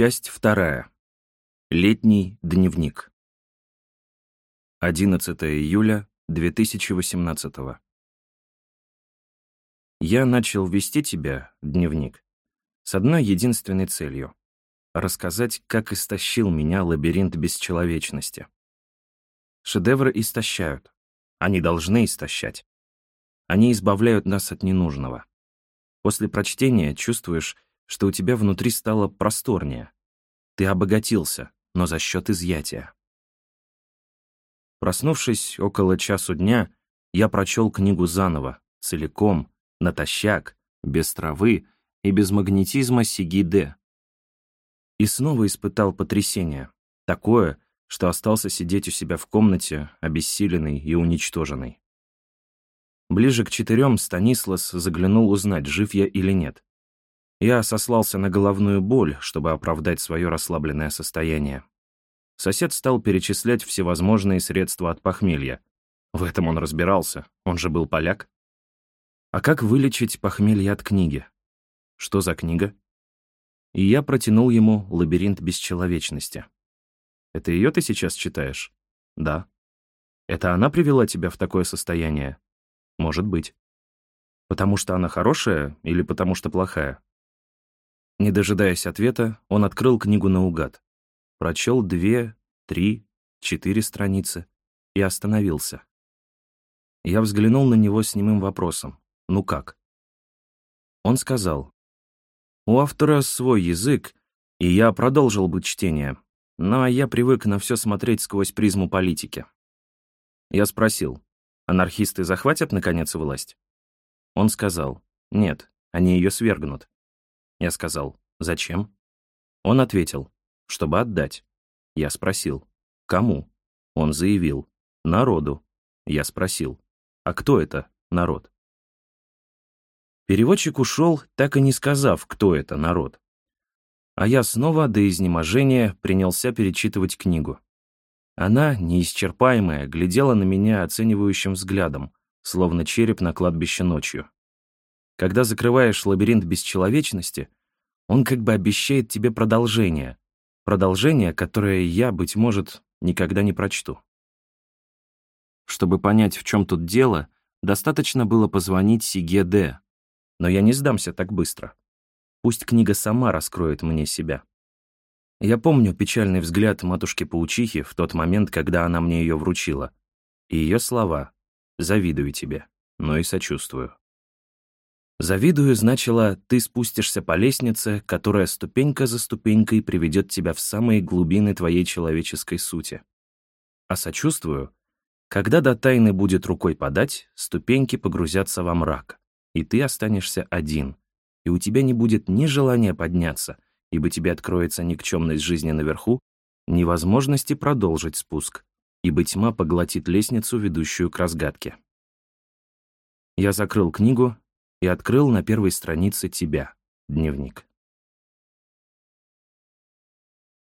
Часть вторая. Летний дневник. 11 июля 2018 Я начал вести тебя, дневник, с одной единственной целью — рассказать, как истощил меня лабиринт бесчеловечности. Шедевры истощают. Они должны истощать. Они избавляют нас от ненужного. После прочтения чувствуешь, что у тебя внутри стало просторнее. Ты обогатился, но за счет изъятия. Проснувшись около часу дня, я прочел книгу заново, целиком, натощак, без травы и без магнетизма Сиги-Д. И снова испытал потрясение, такое, что остался сидеть у себя в комнате, обессиленный и уничтоженный. Ближе к четырем Станислас заглянул узнать, жив я или нет. Я сослался на головную боль, чтобы оправдать свое расслабленное состояние. Сосед стал перечислять всевозможные средства от похмелья. В этом он разбирался, он же был поляк. А как вылечить похмелье от книги? Что за книга? И я протянул ему «Лабиринт бесчеловечности». Это ее ты сейчас читаешь? Да. Это она привела тебя в такое состояние? Может быть. Потому что она хорошая или потому что плохая? Не дожидаясь ответа, он открыл книгу наугад, прочел две, три, четыре страницы и остановился. Я взглянул на него с немым вопросом. «Ну как?» Он сказал, «У автора свой язык, и я продолжил бы чтение, но я привык на все смотреть сквозь призму политики». Я спросил, «Анархисты захватят, наконец, власть?» Он сказал, «Нет, они ее свергнут. Я сказал, «Зачем?» Он ответил, «Чтобы отдать». Я спросил, «Кому?» Он заявил, «Народу». Я спросил, «А кто это народ?» Переводчик ушел, так и не сказав, кто это народ. А я снова до изнеможения принялся перечитывать книгу. Она, неисчерпаемая, глядела на меня оценивающим взглядом, словно череп на кладбище ночью. Когда закрываешь лабиринт бесчеловечности, он как бы обещает тебе продолжение. Продолжение, которое я, быть может, никогда не прочту. Чтобы понять, в чем тут дело, достаточно было позвонить Сиге Д. Но я не сдамся так быстро. Пусть книга сама раскроет мне себя. Я помню печальный взгляд матушки-паучихи в тот момент, когда она мне ее вручила. И ее слова «Завидую тебе, но и сочувствую». Завидую значило, ты спустишься по лестнице, которая ступенька за ступенькой приведет тебя в самые глубины твоей человеческой сути. А сочувствую, когда до тайны будет рукой подать, ступеньки погрузятся во мрак, и ты останешься один, и у тебя не будет ни желания подняться, ибо тебе откроется никчемность жизни наверху, ни возможности продолжить спуск, ибо тьма поглотит лестницу, ведущую к разгадке. Я закрыл книгу и открыл на первой странице тебя, дневник.